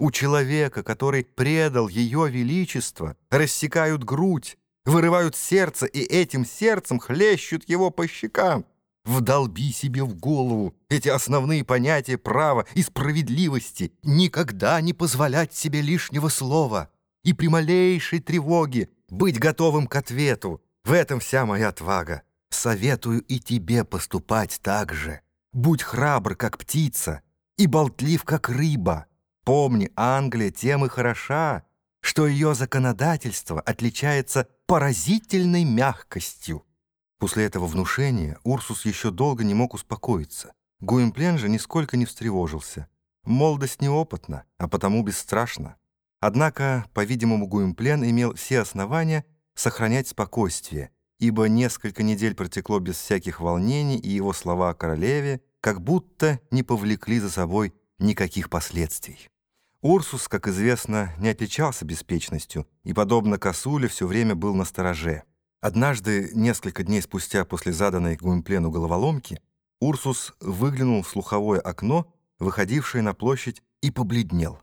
у человека, который предал ее величество, рассекают грудь, вырывают сердце и этим сердцем хлещут его по щекам. Вдолби себе в голову эти основные понятия права и справедливости, никогда не позволять себе лишнего слова и при малейшей тревоге быть готовым к ответу. В этом вся моя отвага. Советую и тебе поступать так же. Будь храбр, как птица, и болтлив, как рыба. Помни, Англия тем и хороша, что ее законодательство отличается поразительной мягкостью. После этого внушения Урсус еще долго не мог успокоиться. Гуимплен же нисколько не встревожился. Молодость неопытна, а потому бесстрашна. Однако, по-видимому, Гуимплен имел все основания сохранять спокойствие, ибо несколько недель протекло без всяких волнений, и его слова о королеве как будто не повлекли за собой никаких последствий. Урсус, как известно, не отличался беспечностью и, подобно косуле, все время был на стороже. Однажды, несколько дней спустя после заданной Гуимплену головоломки, Урсус выглянул в слуховое окно, выходившее на площадь, и побледнел.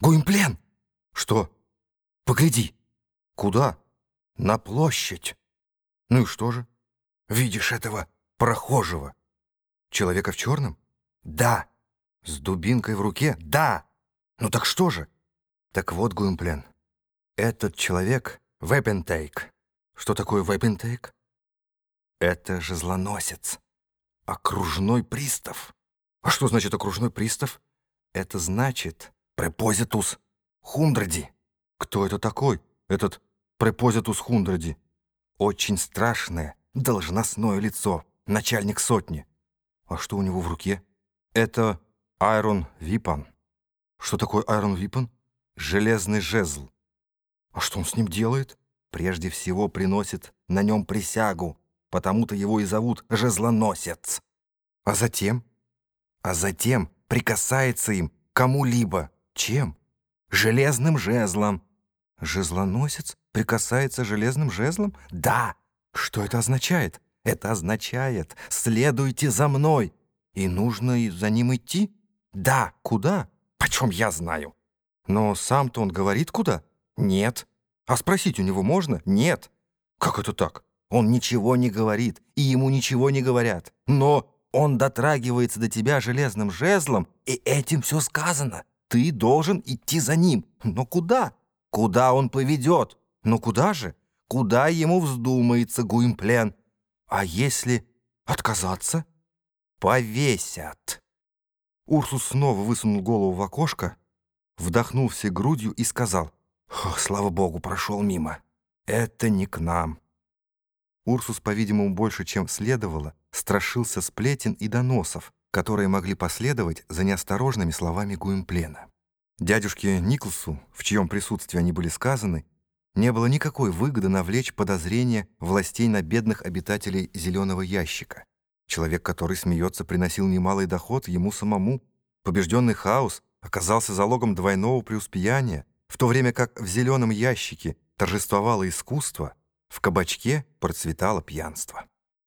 «Гуимплен!» «Что?» «Погляди!» «Куда?» «На площадь!» «Ну и что же?» «Видишь этого прохожего?» «Человека в черном?» «Да!» «С дубинкой в руке?» «Да!» «Ну так что же?» «Так вот, Гуимплен, этот человек — Вепентейк». «Что такое Вепентейк?» «Это же злоносец. Окружной пристав». «А что значит окружной пристав?» «Это значит препозитус хундради». «Кто это такой, этот препозитус хундради?» «Очень страшное, должностное лицо, начальник сотни». «А что у него в руке?» «Это Айрон Випан». Что такое Айрон Випан? Железный жезл. А что он с ним делает? Прежде всего приносит на нем присягу, потому-то его и зовут жезлоносец. А затем? А затем прикасается им кому-либо. Чем? Железным жезлом. Жезлоносец прикасается железным жезлом? Да. Что это означает? Это означает «следуйте за мной». И нужно за ним идти? Да. Куда? Почем я знаю? Но сам-то он говорит куда? Нет. А спросить у него можно? Нет. Как это так? Он ничего не говорит, и ему ничего не говорят. Но он дотрагивается до тебя железным жезлом, и этим все сказано. Ты должен идти за ним. Но куда? Куда он поведет? Но куда же? Куда ему вздумается Гуимплен? А если отказаться? Повесят. Урсус снова высунул голову в окошко, вдохнул все грудью и сказал, «Слава богу, прошел мимо. Это не к нам». Урсус, по-видимому, больше, чем следовало, страшился сплетен и доносов, которые могли последовать за неосторожными словами Гуимплена. Дядюшке Николсу, в чьем присутствии они были сказаны, не было никакой выгоды навлечь подозрения властей на бедных обитателей зеленого ящика. Человек, который смеется, приносил немалый доход ему самому. Побежденный хаос оказался залогом двойного преуспеяния, в то время как в зеленом ящике торжествовало искусство, в кабачке процветало пьянство.